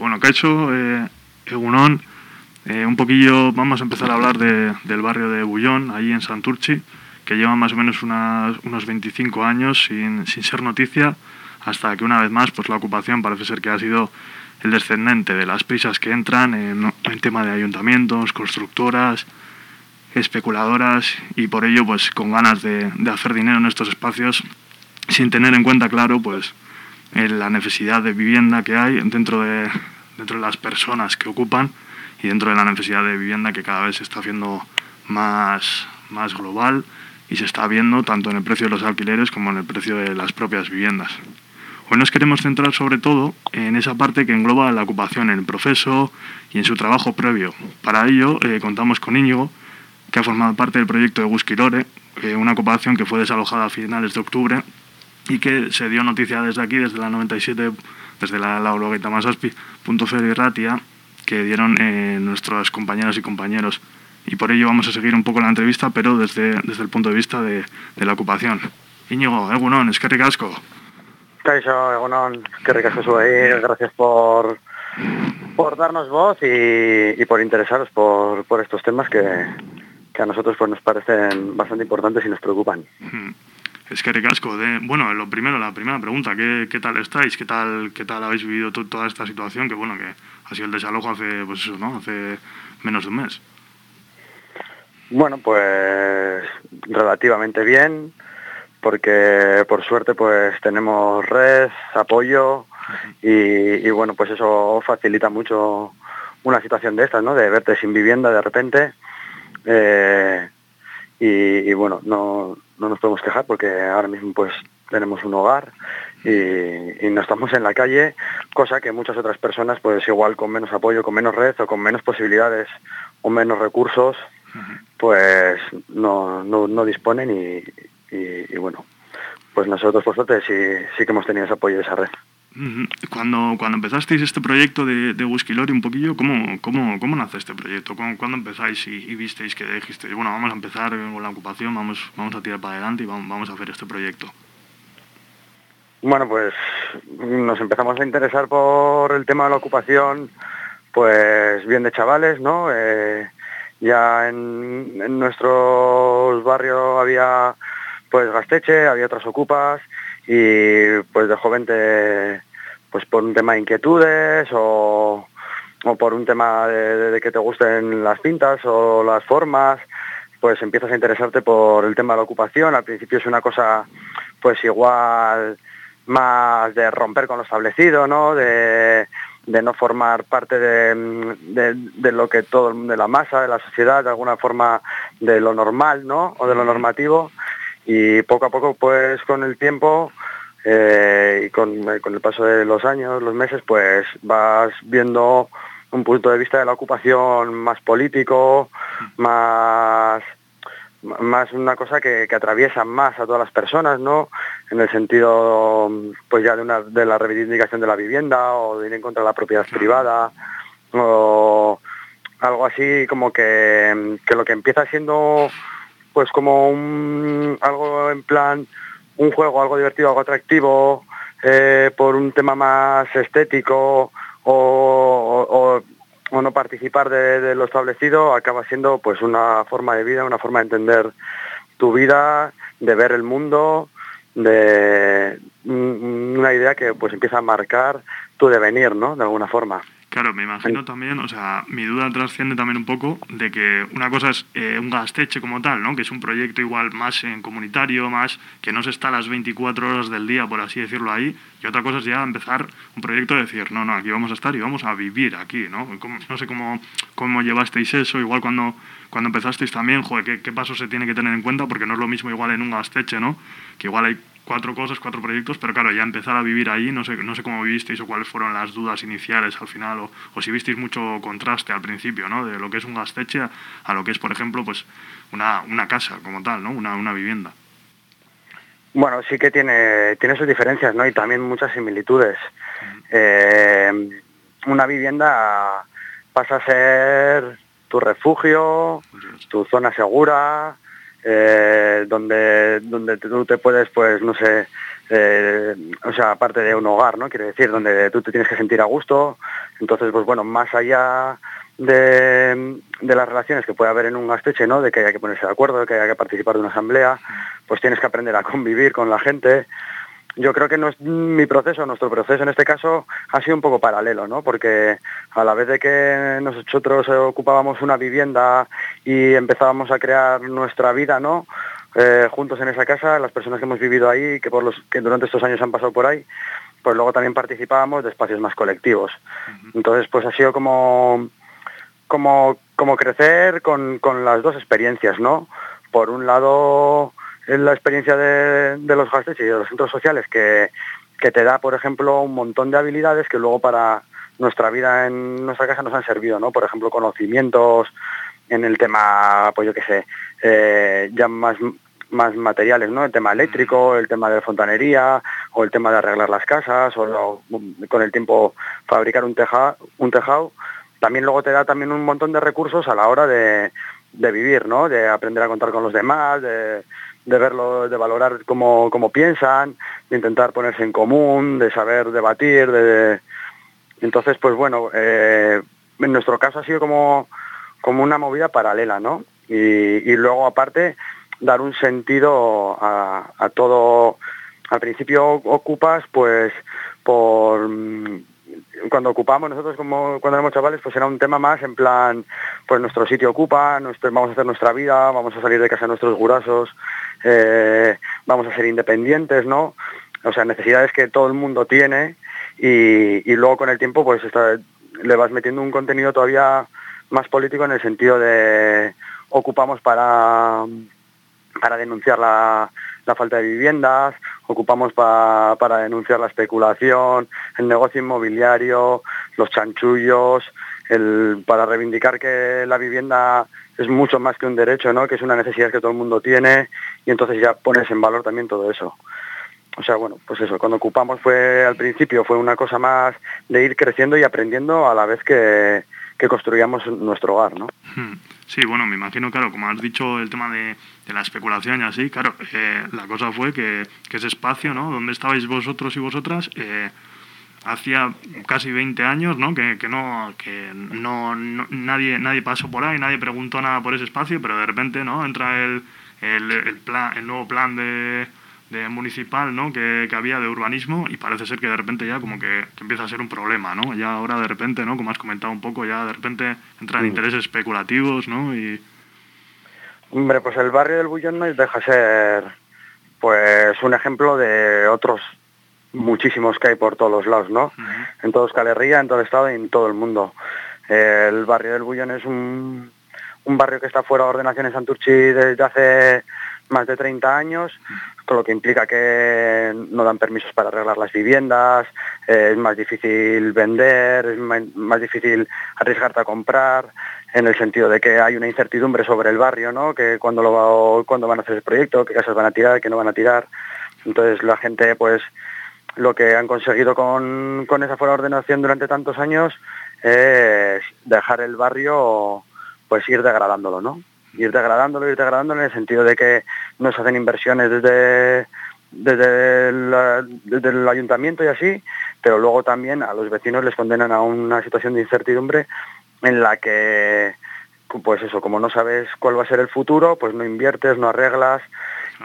Bueno, eh, Egunon, eh, un poquillo, vamos a empezar a hablar de, del barrio de Bullón, ahí en Santurchi, que lleva más o menos unos 25 años sin, ser noticia, hasta que una vez más pues la ocupación parece ser que ha sido el descendente de las prisas que entran en, en tema de ayuntamientos, constructoras, especuladoras y por ello pues con ganas de, de, hacer dinero en estos espacios sin tener en cuenta claro pues la necesidad de vivienda que hay dentro de, dentro de las personas que ocupan y dentro de la necesidad de vivienda que cada vez se está haciendo más, más global y se está viendo tanto en el precio de los alquileres como en el precio de las propias viviendas. Hoy nos queremos centrar sobre todo en esa parte que engloba la ocupación en el proceso y en su trabajo previo. Para ello eh, contamos con Íñigo, que ha formado parte del proyecto de Busquilore, eh, una ocupación que fue desalojada a finales de octubre y que se dio noticia desde aquí, desde la 97, desde la Laurogueta Masaspi, punto y Ratia, que dieron eh, nuestros compañeros y compañeros. Y por ello vamos a seguir un poco la entrevista, pero desde, desde el punto de vista de, de la ocupación. Íñigo, Egunon, es que ricasco. Caixo, Egunon, que ricasco ahí. Gracias por, por darnos voz y, y por interesaros por, por estos temas que, que a nosotros pues nos parecen bastante importantes y nos preocupan. Es que ricasco. De, bueno, lo primero, la primera pregunta, ¿qué, tal estáis? ¿Qué tal, qué tal habéis vivido toda esta situación? Que bueno, que ha sido el desalojo hace, pues eso, ¿no? Hace menos de un mes. Bueno, pues relativamente bien, porque por suerte pues tenemos red, apoyo y, bueno, pues eso facilita mucho una situación de estas, ¿no? De verte sin vivienda de repente. Eh, y, bueno, no, no nos podemos quejar porque ahora mismo pues tenemos un hogar y, y, no estamos en la calle, cosa que muchas otras personas pues igual con menos apoyo, con menos red o con menos posibilidades o menos recursos pues no, no, no disponen y, y, y, bueno, pues nosotros por suerte sí, sí que hemos tenido ese apoyo de esa red. Cuando, cuando empezasteis este proyecto de, de Whisky un poquillo, ¿cómo, cómo, cómo nace este proyecto? ¿Cuándo, empezáis y, visteis que dijisteis, bueno, vamos a empezar con la ocupación, vamos, vamos a tirar para adelante y vamos, a hacer este proyecto? Bueno, pues nos empezamos a interesar por el tema de la ocupación, pues bien de chavales, ¿no? Eh, ya en, en nuestro barrio había pues Gasteche, había otras ocupas y pues de joven te, pues por un tema de inquietudes o, o por un tema de, que te gusten las pintas o las formas, pues empiezas a interesarte por el tema de la ocupación. Al principio es una cosa pues igual más de romper con lo establecido, ¿no? De, de no formar parte de, de, de, lo que todo, de la masa, de la sociedad, de alguna forma de lo normal, ¿no? O de lo normativo. Y poco a poco, pues con el tiempo, eh, y con, con, el paso de los años, los meses, pues vas viendo un punto de vista de la ocupación más político, más más una cosa que, que atraviesa más a todas las personas, ¿no? En el sentido, pues ya de, una, de la reivindicación de la vivienda o de ir en contra de la propiedad privada o algo así como que, que lo que empieza siendo pues como un, algo en plan un juego algo divertido, algo atractivo, eh, por un tema más estético o, o, no participar de, de, lo establecido, acaba siendo pues una forma de vida, una forma de entender tu vida, de ver el mundo, de una idea que pues empieza a marcar tu devenir, ¿no? De alguna forma. Claro, me imagino también, o sea, mi duda trasciende también un poco de que una cosa es eh, un gasteche como tal, ¿no? Que es un proyecto igual más en comunitario, más que no se está las 24 horas del día, por así decirlo ahí, y otra cosa es ya empezar un proyecto de decir, no, no, aquí vamos a estar y vamos a vivir aquí, ¿no? No sé cómo, cómo llevasteis eso, igual cuando, cuando empezasteis también, joder, ¿qué, qué pasos se tiene que tener en cuenta, porque no es lo mismo igual en un gasteche, ¿no? Que igual hay cuatro cosas, cuatro proyectos, pero claro, ya empezar a vivir ahí, no sé, no sé cómo vivisteis o cuáles fueron las dudas iniciales al final, o, o si visteis mucho contraste al principio, ¿no? De lo que es un gasteche a, a lo que es, por ejemplo, pues una, una casa como tal, ¿no? Una, una vivienda. Bueno, sí que tiene, tiene sus diferencias, ¿no? Y también muchas similitudes. Eh, una vivienda pasa a ser tu refugio, tu zona segura, eh, donde donde tú te puedes pues no sé eh, o sea, aparte de un hogar, ¿no? Quiere decir, donde tú te tienes que sentir a gusto. Entonces, pues bueno, más allá de, las relaciones que puede haber en un gasteche, ¿no? De que haya que ponerse de acuerdo, de que haya que participar de una asamblea, pues tienes que aprender a convivir con la gente. Yo creo que no es, mi proceso, nuestro proceso en este caso, ha sido un poco paralelo, ¿no? Porque a la vez de que nosotros ocupábamos una vivienda y empezábamos a crear nuestra vida, ¿no? Eh, juntos en esa casa, las personas que hemos vivido ahí, que, por los, que durante estos años han pasado por ahí, pues luego también participábamos de espacios más colectivos. Entonces, pues ha sido como, como, como crecer con, las dos experiencias, ¿no? Por un lado, la experiencia de, los gastes y de los centros sociales que, que te da, por ejemplo, un montón de habilidades que luego para nuestra vida en nuestra casa nos han servido, ¿no? Por ejemplo, conocimientos, en el tema, pues yo qué sé, eh, ya más, más materiales, ¿no? El tema eléctrico, el tema de fontanería, o el tema de arreglar las casas, o con el tiempo fabricar un, teja, un tejado. También luego te da también un montón de recursos a la hora de, de vivir, ¿no? De aprender a contar con los demás, de, de verlo, de valorar cómo, cómo, piensan, de intentar ponerse en común, de saber debatir, de... Entonces, pues bueno, eh, en nuestro caso ha sido como como una movida paralela, ¿no? Y, luego aparte dar un sentido a, todo. Al principio ocupas, pues, por cuando ocupamos nosotros como cuando éramos chavales, pues era un tema más en plan, pues nuestro sitio ocupa, nuestro, vamos a hacer nuestra vida, vamos a salir de casa nuestros gurasos, eh, vamos a ser independientes, ¿no? O sea, necesidades que todo el mundo tiene y, luego con el tiempo pues le vas metiendo un contenido todavía más político en el sentido de ocupamos para, para denunciar la, falta de viviendas, ocupamos para denunciar la especulación, el negocio inmobiliario, los chanchullos, el, para reivindicar que la vivienda es mucho más que un derecho, ¿no? que es una necesidad que todo el mundo tiene y entonces ya pones en valor también todo eso. O sea, bueno, pues eso, cuando ocupamos fue al principio fue una cosa más de ir creciendo y aprendiendo a la vez que, que construyamos nuestro hogar, ¿no? Hmm. Sí, bueno, me imagino, claro, como has dicho el tema de, la especulación y así, claro, eh, la cosa fue que, ese espacio, ¿no? Donde estabais vosotros y vosotras, eh, hacía casi 20 años, ¿no? Que, no, que no, nadie, nadie pasó por ahí, nadie preguntó nada por ese espacio, pero de repente, ¿no? Entra el, el, plan, el nuevo plan de de municipal ¿no? Que, había de urbanismo y parece ser que de repente ya como que, empieza a ser un problema, ¿no? Ya ahora de repente, ¿no? Como has comentado un poco, ya de repente entran mm. intereses especulativos, ¿no? Y... Hombre, pues el barrio del Bullón no deja ser pues un ejemplo de otros muchísimos que hay por todos los lados, ¿no? En todo Euskal en todo el estado y en todo el mundo. El barrio del Bullón es un, un barrio que está fuera de ordenación en Santurchi desde hace más de 30 años, con lo que implica que no dan permisos para arreglar las viviendas, es más difícil vender, es más, difícil arriesgarte a comprar, en el sentido de que hay una incertidumbre sobre el barrio, ¿no? que cuando, lo van a hacer el proyecto, qué casas van a tirar, qué no van a tirar. Entonces la gente, pues, lo que han conseguido con, con esa fuera ordenación durante tantos años es dejar el barrio, pues ir degradándolo, ¿no? Ir degradándolo, ir degradándolo en el sentido de que no se hacen inversiones desde, desde, el, ayuntamiento y así, pero luego también a los vecinos les condenan a una situación de incertidumbre en la que, pues eso, como no sabes cuál va a ser el futuro, pues no inviertes, no arreglas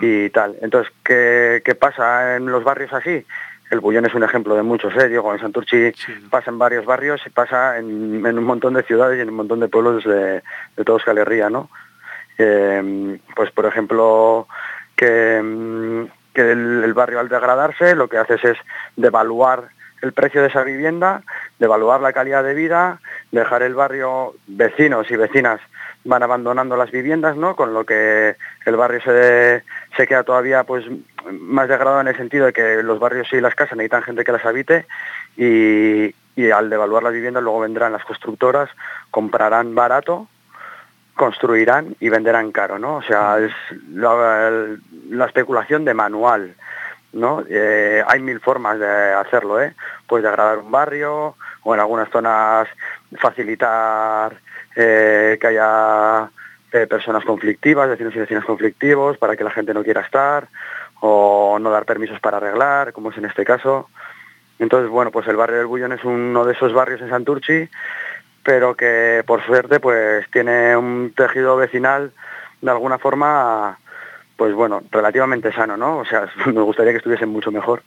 y tal. Entonces, ¿qué, qué pasa en los barrios así? El Bullón es un ejemplo de muchos, ¿eh? Digo, en Santurchi pasa en varios barrios y pasa en, un montón de ciudades y en un montón de pueblos de, de toda Euskal ¿no? Em, pues por ejemplo, que, em, el, barrio al degradarse lo que haces es devaluar el precio de esa vivienda, devaluar la calidad de vida, dejar el barrio, vecinos y vecinas van abandonando las viviendas, ¿no? Con lo que el barrio se, se queda todavía pues más degradado en el sentido de que los barrios y las casas necesitan gente que las habite y, y al devaluar las viviendas luego vendrán las constructoras, comprarán barato construirán y venderán caro, ¿no? O sea, es la, especulación de manual, ¿no? Eh, hay mil formas de hacerlo, ¿eh? Pues degradar un barrio o en algunas zonas facilitar eh, que haya eh, personas conflictivas, vecinos y vecinas conflictivos para que la gente no quiera estar o no dar permisos para arreglar, como es en este caso. Entonces, bueno, pues el barrio del Bullón es uno de esos barrios en Santurchi, pero que por suerte pues tiene un tejido vecinal de alguna forma pues bueno, relativamente sano, ¿no? O sea, me gustaría que estuviesen mucho mejor,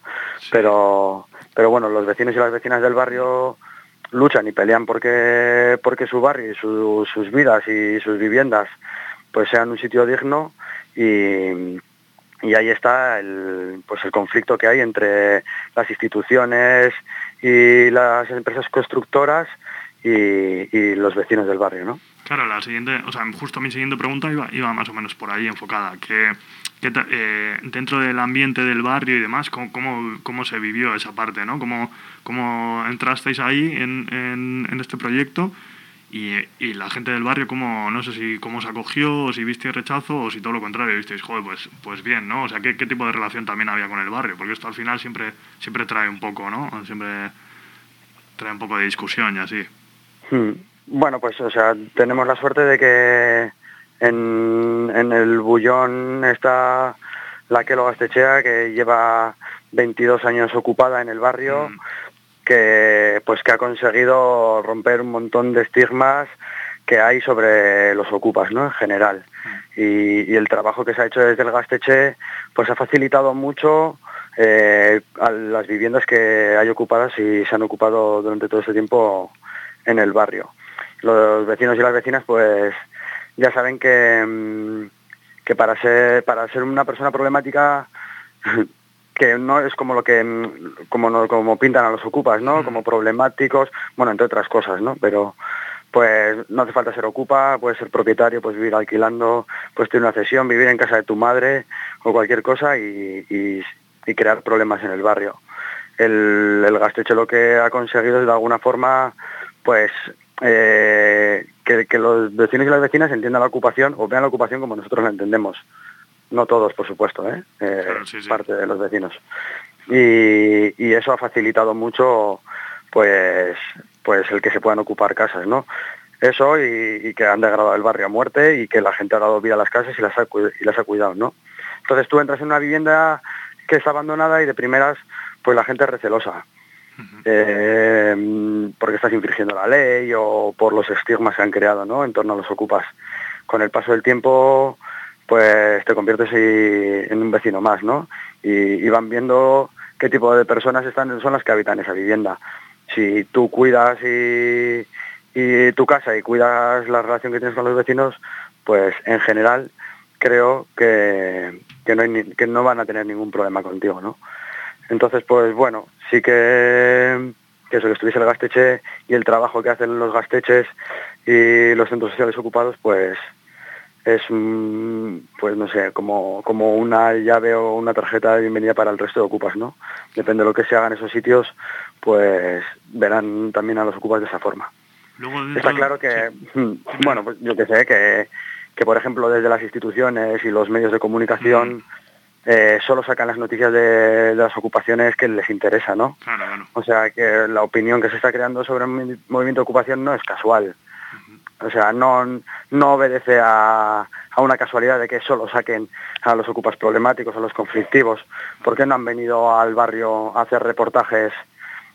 pero pero bueno, los vecinos y las vecinas del barrio luchan y pelean porque porque su barrio y sus vidas y sus viviendas pues sean un sitio digno y, y ahí está el, pues el conflicto que hay entre las instituciones y las empresas constructoras y, los vecinos del barrio, ¿no? Claro, la siguiente, o sea, justo mi siguiente pregunta iba, iba más o menos por ahí enfocada, que, eh, dentro del ambiente del barrio y demás, ¿cómo, cómo, cómo se vivió esa parte, ¿no? ¿Cómo, cómo entrasteis ahí en, en, en este proyecto? Y, y, la gente del barrio, cómo, no sé si cómo se acogió, o si visteis rechazo, o si todo lo contrario, visteis, joder, pues, pues bien, ¿no? O sea, ¿qué, ¿qué, tipo de relación también había con el barrio? Porque esto al final siempre, siempre trae un poco, ¿no? Siempre trae un poco de discusión y así. Hmm. Bueno, pues, o sea, tenemos la suerte de que en, en el bullón está la que lo Gastechea, que lleva 22 años ocupada en el barrio. Hmm que pues que ha conseguido romper un montón de estigmas que hay sobre los ocupas ¿no? en general. Y, el trabajo que se ha hecho desde el Gasteche pues ha facilitado mucho eh, a las viviendas que hay ocupadas y se han ocupado durante todo este tiempo en el barrio. Los vecinos y las vecinas pues ya saben que, mm, que para ser para ser una persona problemática que no es como lo que como como pintan a los ocupas, ¿no? Como problemáticos, bueno, entre otras cosas, ¿no? Pero pues no hace falta ser ocupa, puedes ser propietario, puedes vivir alquilando, puedes tener una cesión, vivir en casa de tu madre o cualquier cosa y, crear problemas en el barrio. El, el Gasteche lo que ha conseguido es de alguna forma, pues, eh, que, que, los vecinos y las vecinas entiendan la ocupación o vean la ocupación como nosotros la entendemos no todos, por supuesto, ¿eh? eh parte de los vecinos. Y, eso ha facilitado mucho pues pues el que se puedan ocupar casas, ¿no? Eso y, que han degradado el barrio a muerte y que la gente ha dado vida a las casas y las ha, y las ha cuidado, ¿no? Entonces tú entras en una vivienda que está abandonada y de primeras pues la gente es recelosa. Eh, porque estás infringiendo la ley o por los estigmas que han creado ¿no? en torno a los ocupas. Con el paso del tiempo pues te conviertes en un vecino más, ¿no? Y, van viendo qué tipo de personas están, son las que habitan esa vivienda. Si tú cuidas y, tu casa y cuidas la relación que tienes con los vecinos, pues en general creo que, no, que no van a tener ningún problema contigo, ¿no? Entonces, pues bueno, sí que, que eso que estuviese el gasteche y el trabajo que hacen los gasteches y los centros sociales ocupados, pues es, pues no sé, como, como una llave o una tarjeta de bienvenida para el resto de ocupas, ¿no? Depende de lo que se haga en esos sitios, pues verán también a los ocupas de esa forma. Está claro que, bueno, pues yo que sé, que, que por ejemplo desde las instituciones y los medios de comunicación eh, solo sacan las noticias de, las ocupaciones que les interesa, ¿no? O sea, que la opinión que se está creando sobre el movimiento de ocupación no es casual. O sea, no, no obedece a, una casualidad de que solo saquen a los ocupas problemáticos, a los conflictivos. ¿Por qué no han venido al barrio a hacer reportajes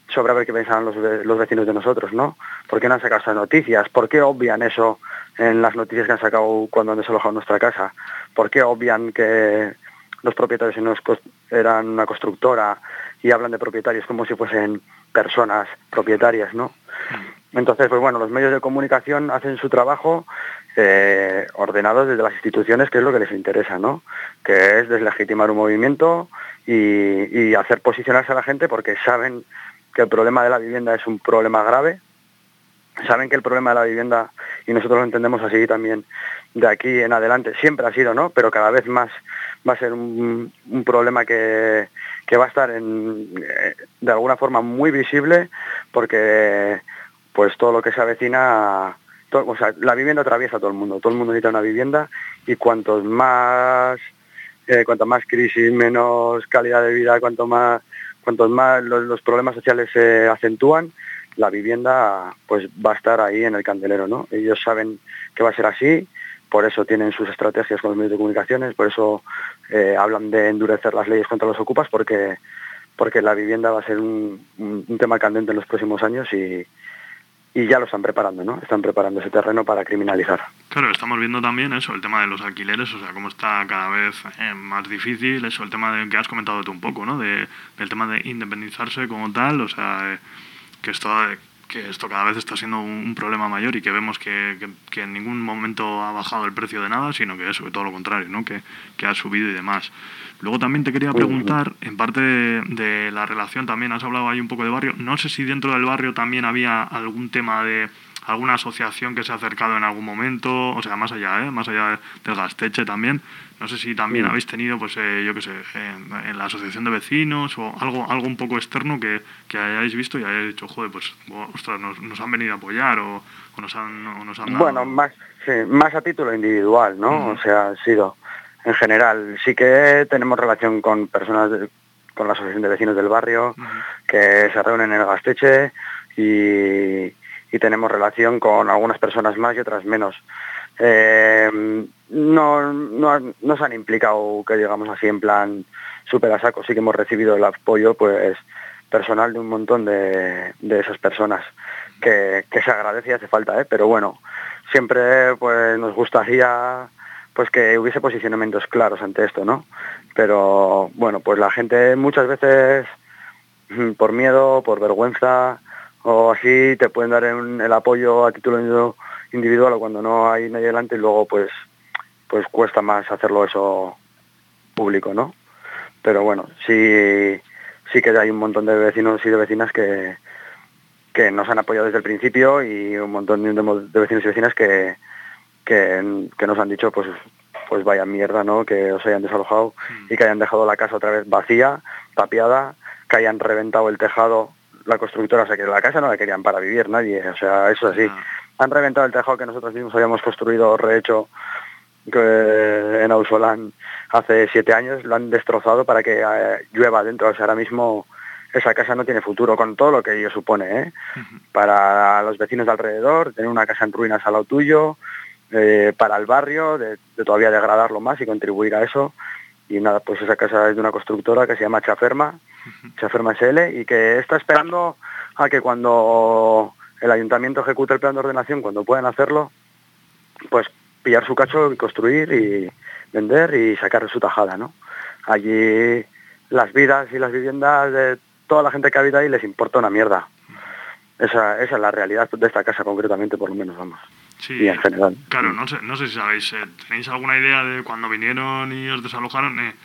sobre a ver qué pensaban los, los vecinos de nosotros, ¿no? ¿Por qué no han sacado esas noticias? ¿Por qué obvian eso en las noticias que han sacado cuando han desalojado nuestra casa? ¿Por qué obvian que los propietarios eran una constructora y hablan de propietarios como si fuesen personas propietarias, ¿no? Entonces, pues bueno, los medios de comunicación hacen su trabajo eh, ordenados desde las instituciones, que es lo que les interesa, ¿no? Que es deslegitimar un movimiento y, hacer posicionarse a la gente porque saben que el problema de la vivienda es un problema grave, saben que el problema de la vivienda, y nosotros lo entendemos así también, de aquí en adelante, siempre ha sido, ¿no? Pero cada vez más va a ser un, problema que, que, va a estar eh, de alguna forma muy visible porque pues todo lo que se avecina, o sea, la vivienda atraviesa a todo el mundo, todo el mundo necesita una vivienda y cuantos más, eh, más crisis, menos calidad de vida, más, cuantos más los, problemas sociales se acentúan, la vivienda pues va a estar ahí en el candelero, ¿no? Ellos saben que va a ser así, por eso tienen sus estrategias con los medios de comunicaciones, por eso eh, hablan de endurecer las leyes contra los ocupas, porque, porque la vivienda va a ser un, tema candente en los próximos años y, y ya lo están preparando, ¿no? Están preparando ese terreno para criminalizar. Claro, estamos viendo también eso, el tema de los alquileres, o sea, cómo está cada vez eh, más difícil, eso, el tema de, que has comentado tú un poco, ¿no? De, del tema de independizarse como tal, o sea, eh, que esto que esto cada vez está siendo un, problema mayor y que vemos que, que, en ningún momento ha bajado el precio de nada, sino que eso, que todo lo contrario, ¿no? que, que ha subido y demás. Luego también te quería preguntar, en parte de, la relación también, has hablado ahí un poco de barrio, no sé si dentro del barrio también había algún tema de alguna asociación que se ha acercado en algún momento, o sea, más allá, ¿eh? más allá del Gasteche también, no sé si también habéis tenido, pues, eh, yo qué sé, en, la asociación de vecinos o algo, algo un poco externo que, que hayáis visto y hayáis dicho, joder, pues, ostras, nos, nos han venido a apoyar o, nos, han, nos han dado... Bueno, más, sí, más a título individual, ¿no? O sea, ha sido en general. Sí que tenemos relación con personas, con la asociación de vecinos del barrio, que se reúnen en el Gasteche y, y tenemos relación con algunas personas más y otras menos. Eh, no, no, se han implicado, que digamos así, en plan súper a saco. Sí que hemos recibido el apoyo pues personal de un montón de, de esas personas, que, que, se agradece y hace falta, ¿eh? pero bueno, siempre pues nos gustaría pues que hubiese posicionamientos claros ante esto, ¿no? Pero bueno, pues la gente muchas veces por miedo, por vergüenza o así te pueden dar el apoyo a título individual o cuando no hay nadie delante y luego pues pues cuesta más hacerlo eso público, ¿no? Pero bueno, sí, sí que hay un montón de vecinos y de vecinas que, que nos han apoyado desde el principio y un montón de, vecinos y vecinas que, que, nos han dicho pues pues vaya mierda, ¿no? Que os hayan desalojado y que hayan dejado la casa otra vez vacía, tapiada, que hayan reventado el tejado, la constructora, o sea que la casa no la querían para vivir nadie, o sea, eso es así. Han reventado el tejado que nosotros mismos habíamos construido, rehecho que en Ausolán hace siete años, lo han destrozado para que eh, llueva dentro. O sea, ahora mismo esa casa no tiene futuro, con todo lo que ello supone, ¿eh? Para los vecinos de alrededor, tener una casa en ruinas al lado tuyo, eh, para el barrio, de, todavía degradarlo más y contribuir a eso. Y nada, pues esa casa es de una constructora que se llama Chaferma, Chaferma SL, y que está esperando a que cuando el ayuntamiento ejecute el plan de ordenación, cuando puedan hacerlo, pues pillar su cacho y construir y vender y sacar su tajada, ¿no? Allí las vidas y las viviendas de toda la gente que habita ahí les importa una mierda. Esa, esa es la realidad de esta casa concretamente, por lo menos, vamos. Sí, y en general. Claro, no sé, no sé si sabéis, eh, ¿tenéis alguna idea de cuando vinieron y os desalojaron? Eh,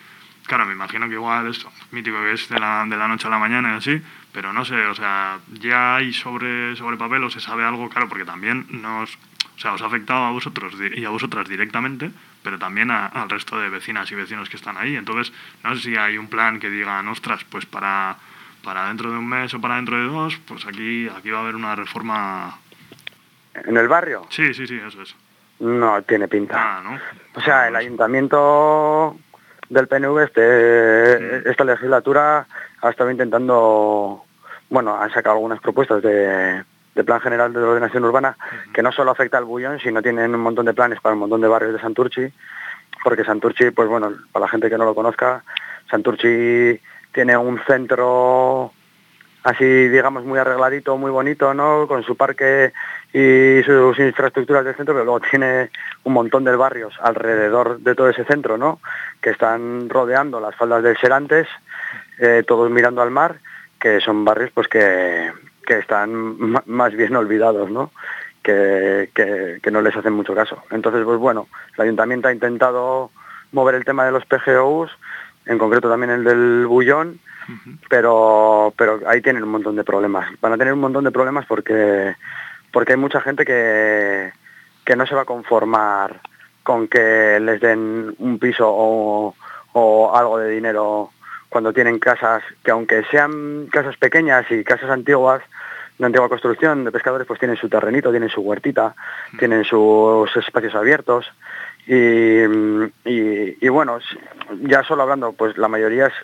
claro, me imagino que igual esto mítico que es de la, de la noche a la mañana y así, pero no sé, o sea, ya hay sobre, sobre papel o se sabe algo, claro, porque también nos, o sea, os ha afectado a vosotros y a vosotras directamente, pero también al resto de vecinas y vecinos que están ahí. Entonces, no sé si hay un plan que digan, ostras, pues para, para dentro de un mes o para dentro de dos, pues aquí, aquí va a haber una reforma. ¿En el barrio? Sí, sí, sí, eso es. No tiene pinta. ¿no? O sea, el ayuntamiento del PNV este, esta legislatura ha estado intentando, bueno, han sacado algunas propuestas de de Plan General de Ordenación Urbana, que no solo afecta al Bullón, sino tienen un montón de planes para un montón de barrios de Santurchi, porque Santurchi, pues bueno, para la gente que no lo conozca, Santurchi tiene un centro así, digamos, muy arregladito, muy bonito, ¿no? Con su parque y sus infraestructuras del centro, pero luego tiene un montón de barrios alrededor de todo ese centro, ¿no? Que están rodeando las faldas del Serantes, eh, todos mirando al mar, que son barrios pues que, que están más bien olvidados, ¿no? Que, que, no les hacen mucho caso. Entonces, pues bueno, el ayuntamiento ha intentado mover el tema de los PGOs, en concreto también el del bullón, pero, pero ahí tienen un montón de problemas. Van a tener un montón de problemas porque, porque hay mucha gente que, que no se va a conformar con que les den un piso o, o algo de dinero cuando tienen casas que aunque sean casas pequeñas y casas antiguas, de antigua construcción de pescadores, pues tienen su terrenito, tienen su huertita, tienen sus espacios abiertos. Y, y, bueno, ya solo hablando, pues la mayoría es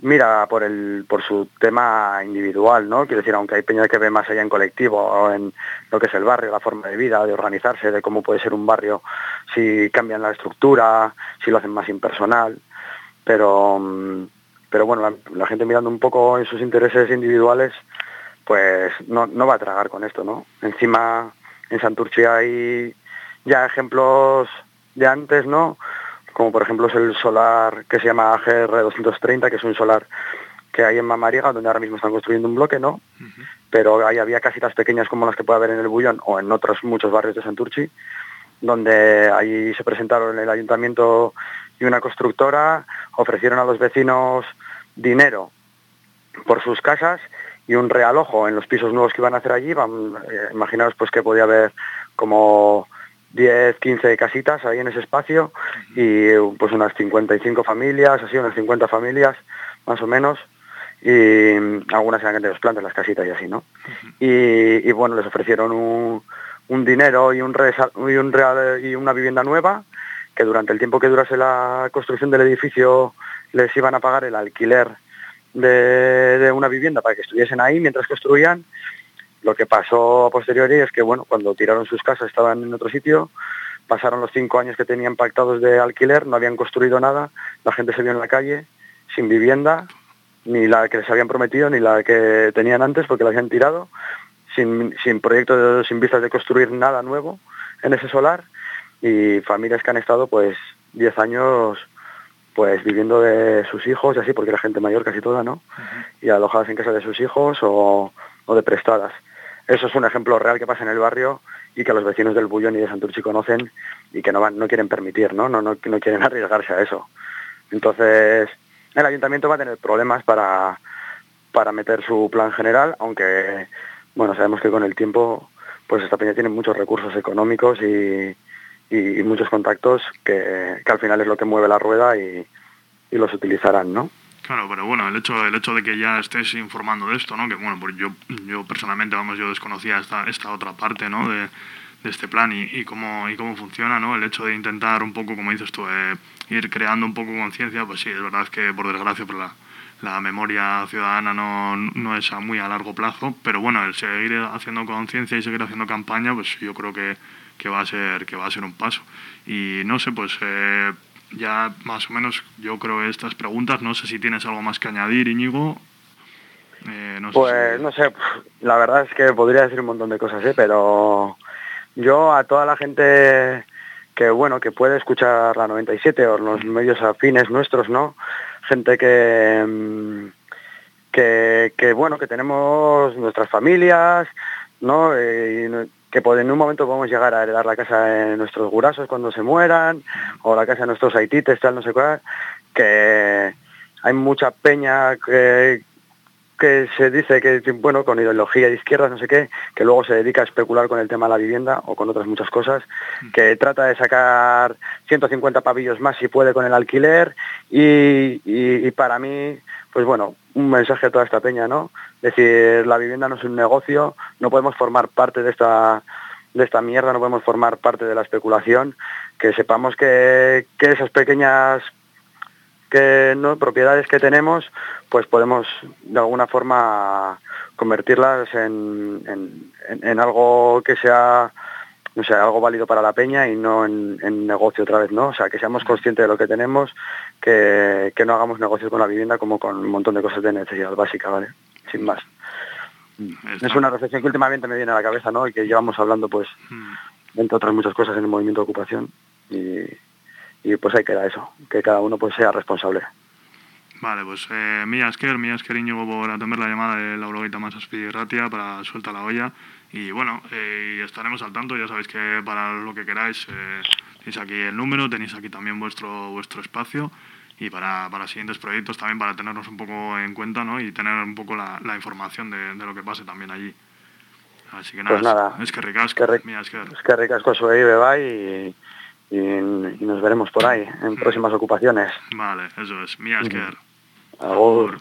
mira por el por su tema individual, ¿no? Quiero decir, aunque hay peñas que ven más allá en colectivo o en lo que es el barrio, la forma de vida, de organizarse, de cómo puede ser un barrio si cambian la estructura, si lo hacen más impersonal, pero mm, pero bueno, la, gente mirando un poco en sus intereses individuales, pues no, no va a tragar con esto, ¿no? Encima en Santurchi hay ya ejemplos de antes, ¿no? como por ejemplo es el solar que se llama GR230, que es un solar que hay en Mamariega, donde ahora mismo están construyendo un bloque, ¿no? Pero ahí había casitas pequeñas como las que puede haber en el Bullón o en otros muchos barrios de Santurchi, donde ahí se presentaron el ayuntamiento y una constructora, ofrecieron a los vecinos dinero por sus casas y un realojo en los pisos nuevos que iban a hacer allí. Eh, imaginaos pues que podía haber como 10, 15 casitas ahí en ese espacio y pues unas 55 familias, así unas 50 familias más o menos y algunas eran de los plantas, las casitas y así, ¿no? y, bueno, les ofrecieron un, dinero y un, y, un real, y una vivienda nueva que durante el tiempo que durase la construcción del edificio les iban a pagar el alquiler de, de una vivienda para que estuviesen ahí mientras construían lo que pasó a posteriori es que, bueno, cuando tiraron sus casas estaban en otro sitio, pasaron los cinco años que tenían pactados de alquiler, no habían construido nada, la gente se vio en la calle sin vivienda, ni la que les habían prometido, ni la que tenían antes, porque la habían tirado, sin, sin proyectos, sin vistas de construir nada nuevo en ese solar, y familias que han estado pues 10 años pues viviendo de sus hijos y así, porque la gente mayor casi toda, ¿no? Y alojadas en casa de sus hijos o, o de prestadas. Eso es un ejemplo real que pasa en el barrio y que los vecinos del Bullón y de Santurchi conocen y que no, quieren permitir, ¿no? No, no, no quieren arriesgarse a eso. Entonces, el ayuntamiento va a tener problemas para, para meter su plan general, aunque, bueno, sabemos que con el tiempo, pues esta peña tiene muchos recursos económicos y, y, muchos contactos que, que, al final es lo que mueve la rueda y, y los utilizarán, ¿no? Claro, pero bueno, el hecho, el hecho de que ya estés informando de esto, ¿no? Que bueno, pues yo, yo personalmente, vamos, yo desconocía esta, esta otra parte, ¿no? De, de este plan y, cómo, y cómo funciona, ¿no? El hecho de intentar un poco, como dices tú, eh, ir creando un poco conciencia, pues sí, es verdad que por desgracia por la, la memoria ciudadana no, no es a muy a largo plazo, pero bueno, el seguir haciendo conciencia y seguir haciendo campaña, pues yo creo que, que, va a ser, que va a ser un paso. Y no sé, pues eh, ya más o menos yo creo estas preguntas, no sé si tienes algo más que añadir, Íñigo. Eh, no pues no sé, la verdad es que podría decir un montón de cosas, ¿eh? pero yo a toda la gente que bueno, que puede escuchar la 97 o los medios afines nuestros, ¿no? Gente que, mm, que, que bueno, que tenemos nuestras familias, ¿no? Eh, que en un momento podemos llegar a heredar la casa de nuestros gurasos cuando se mueran, o la casa de nuestros haitites, tal, no sé cuál, que hay mucha peña que, que se dice que, bueno, con ideología de izquierdas, no sé qué, que luego se dedica a especular con el tema de la vivienda o con otras muchas cosas, que trata de sacar 150 pavillos más si puede con el alquiler y para mí, pues bueno, un mensaje a toda esta peña, ¿no? decir, la vivienda no es un negocio, no podemos formar parte de esta, de esta mierda, no podemos formar parte de la especulación, que sepamos que, que esas pequeñas que no propiedades que tenemos pues podemos de alguna forma convertirlas en, en, en algo que sea no sé, algo válido para la peña y no en, negocio otra vez, ¿no? O sea, que seamos conscientes de lo que tenemos, que, que no hagamos negocios con la vivienda como con un montón de cosas de necesidad básica, ¿vale? sin más. Es una reflexión que últimamente me viene a la cabeza, ¿no? Y que llevamos hablando, pues, mm. entre otras muchas cosas en el movimiento de ocupación. Y, y pues ahí queda eso, que cada uno pues sea responsable. Vale, pues eh, Mía Esker, Mía Esqueriño por atender la llamada de la Bloguita más Ratia para Suelta la Olla. Y bueno, eh, estaremos al tanto, ya sabéis que para lo que queráis eh, tenéis aquí el número, tenéis aquí también vuestro, vuestro espacio y para, para siguientes proyectos también para tenernos un poco en cuenta ¿no? y tener un poco la, la información de, de, lo que pase también allí. Así que nada, pues nada es que ricasco, es que, es que, es que ricasco soy beba y, y, y, nos veremos por ahí en próximas ocupaciones. Vale, eso es, mi Asker. Agur.